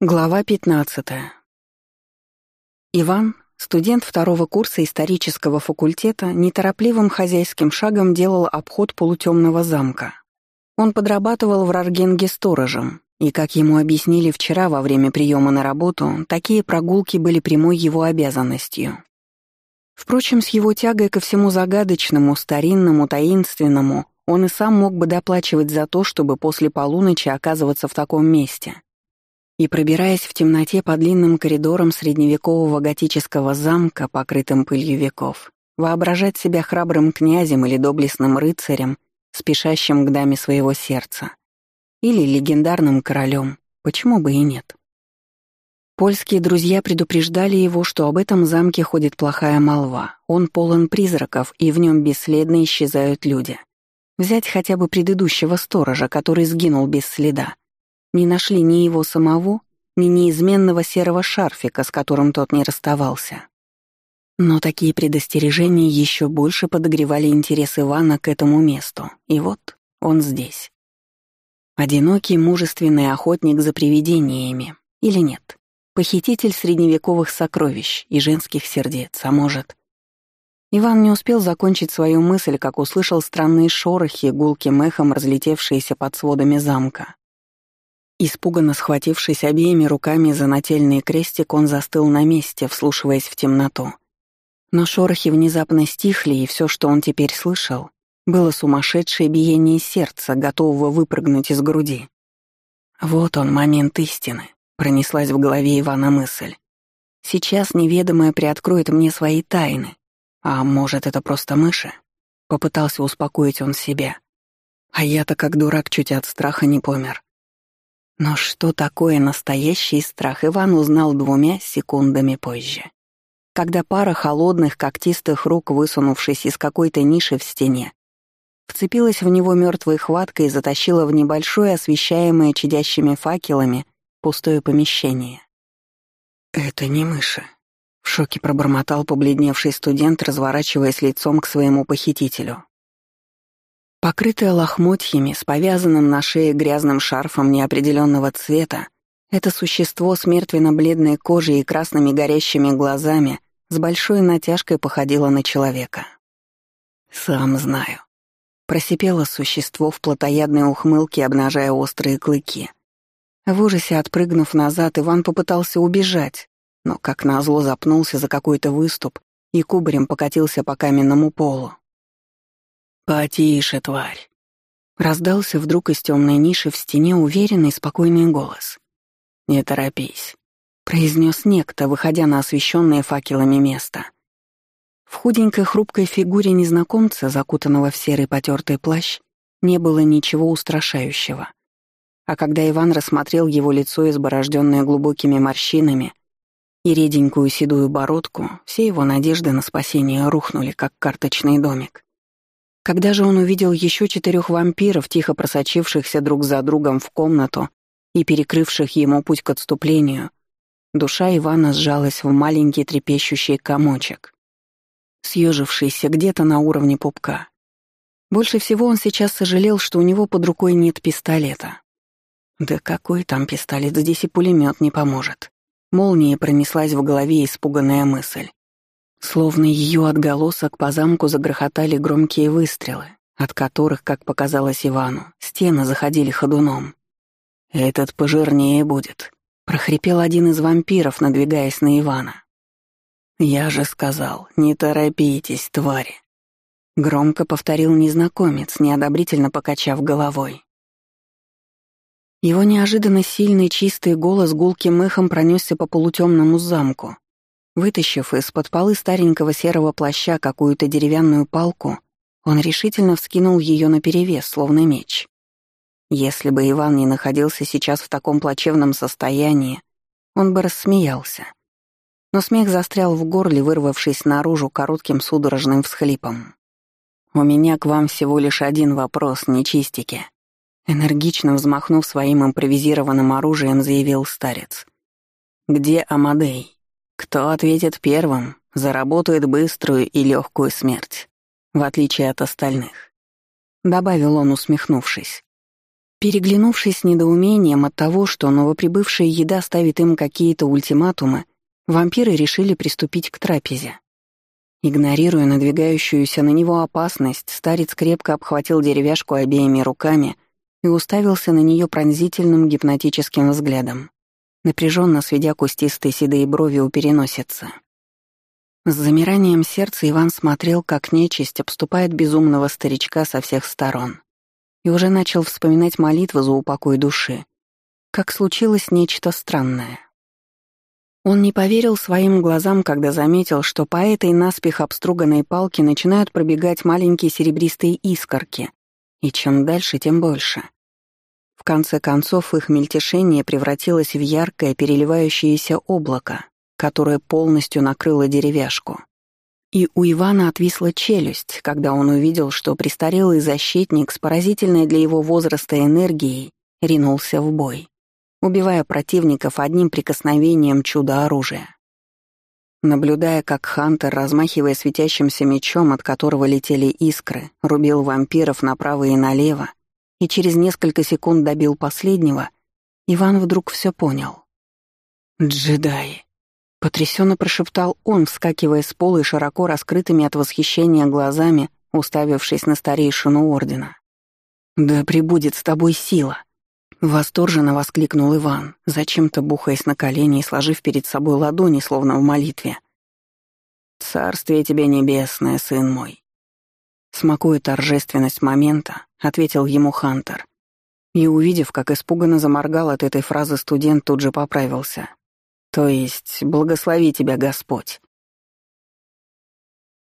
Глава 15. Иван, студент второго курса исторического факультета, неторопливым хозяйским шагом делал обход полутемного замка. Он подрабатывал в Раргенге сторожем, и, как ему объяснили вчера во время приема на работу, такие прогулки были прямой его обязанностью. Впрочем, с его тягой ко всему загадочному, старинному, таинственному, он и сам мог бы доплачивать за то, чтобы после полуночи оказываться в таком месте — и, пробираясь в темноте по длинным коридорам средневекового готического замка, покрытым пылью веков, воображать себя храбрым князем или доблестным рыцарем, спешащим к даме своего сердца, или легендарным королем, почему бы и нет. Польские друзья предупреждали его, что об этом замке ходит плохая молва, он полон призраков, и в нем бесследно исчезают люди. Взять хотя бы предыдущего сторожа, который сгинул без следа. Не нашли ни его самого, ни неизменного серого шарфика, с которым тот не расставался. Но такие предостережения еще больше подогревали интерес Ивана к этому месту, и вот он здесь. Одинокий, мужественный охотник за привидениями, или нет? Похититель средневековых сокровищ и женских сердец, а может... Иван не успел закончить свою мысль, как услышал странные шорохи, гулким эхом разлетевшиеся под сводами замка. Испуганно схватившись обеими руками за нательный крестик, он застыл на месте, вслушиваясь в темноту. Но шорохи внезапно стихли, и все, что он теперь слышал, было сумасшедшее биение сердца, готового выпрыгнуть из груди. «Вот он, момент истины», — пронеслась в голове Ивана мысль. «Сейчас неведомое приоткроет мне свои тайны. А может, это просто мыши?» Попытался успокоить он себя. А я-то как дурак чуть от страха не помер. Но что такое настоящий страх, Иван узнал двумя секундами позже. Когда пара холодных когтистых рук, высунувшись из какой-то ниши в стене, вцепилась в него мертвой хваткой и затащила в небольшое, освещаемое чадящими факелами, пустое помещение. «Это не мыши», — в шоке пробормотал побледневший студент, разворачиваясь лицом к своему похитителю. Покрытая лохмотьями, с повязанным на шее грязным шарфом неопределенного цвета, это существо с мертвенно-бледной кожей и красными горящими глазами с большой натяжкой походило на человека. «Сам знаю». Просипело существо в плотоядной ухмылке, обнажая острые клыки. В ужасе отпрыгнув назад, Иван попытался убежать, но, как назло, запнулся за какой-то выступ и кубарем покатился по каменному полу. «Потише, тварь!» Раздался вдруг из темной ниши в стене уверенный спокойный голос. «Не торопись», — произнес некто, выходя на освещенное факелами место. В худенькой хрупкой фигуре незнакомца, закутанного в серый потертый плащ, не было ничего устрашающего. А когда Иван рассмотрел его лицо, изборожденное глубокими морщинами, и реденькую седую бородку, все его надежды на спасение рухнули, как карточный домик. Когда же он увидел еще четырех вампиров, тихо просочившихся друг за другом в комнату и перекрывших ему путь к отступлению, душа Ивана сжалась в маленький трепещущий комочек, съежившийся где-то на уровне пупка. Больше всего он сейчас сожалел, что у него под рукой нет пистолета. Да какой там пистолет, здесь и пулемет не поможет. Молнией пронеслась в голове испуганная мысль. Словно ее отголосок по замку загрохотали громкие выстрелы, от которых, как показалось Ивану, стены заходили ходуном. «Этот пожирнее будет», — прохрипел один из вампиров, надвигаясь на Ивана. «Я же сказал, не торопитесь, твари», — громко повторил незнакомец, неодобрительно покачав головой. Его неожиданно сильный чистый голос гулким эхом пронесся по полутемному замку, Вытащив из-под полы старенького серого плаща какую-то деревянную палку, он решительно вскинул ее наперевес, словно меч. Если бы Иван не находился сейчас в таком плачевном состоянии, он бы рассмеялся. Но смех застрял в горле, вырвавшись наружу коротким судорожным всхлипом. «У меня к вам всего лишь один вопрос, нечистики», Энергично взмахнув своим импровизированным оружием, заявил старец. «Где Амадей?» Кто ответит первым, заработает быструю и легкую смерть, в отличие от остальных. Добавил он, усмехнувшись. Переглянувшись с недоумением от того, что новоприбывшая еда ставит им какие-то ультиматумы, вампиры решили приступить к трапезе. Игнорируя надвигающуюся на него опасность, старец крепко обхватил деревяшку обеими руками и уставился на нее пронзительным гипнотическим взглядом, напряженно сведя кустистые седые брови у переносицы. С замиранием сердца Иван смотрел, как нечисть обступает безумного старичка со всех сторон, и уже начал вспоминать молитвы за упокой души, как случилось нечто странное. Он не поверил своим глазам, когда заметил, что по этой наспех обструганной палке начинают пробегать маленькие серебристые искорки, и чем дальше, тем больше. Конце концов, их мельтешение превратилось в яркое переливающееся облако, которая полностью накрыла деревяшку. И у Ивана отвисла челюсть, когда он увидел, что престарелый защитник с поразительной для его возраста энергией ринулся в бой, убивая противников одним прикосновением чудо-оружия. Наблюдая, как Хантер, размахивая светящимся мечом, от которого летели искры, рубил вампиров направо и налево, и через несколько секунд добил последнего, Иван вдруг все понял. «Джедаи!» Потрясенно прошептал он, вскакивая с пола и широко раскрытыми от восхищения глазами, уставившись на старейшину ордена. «Да прибудет с тобой сила!» Восторженно воскликнул Иван, зачем-то бухаясь на колени и сложив перед собой ладони, словно в молитве. «Царствие тебе небесное, сын мой!» Смакуя торжественность момента, ответил ему Хантер. И, увидев, как испуганно заморгал от этой фразы студент, тут же поправился. То есть, благослови тебя Господь.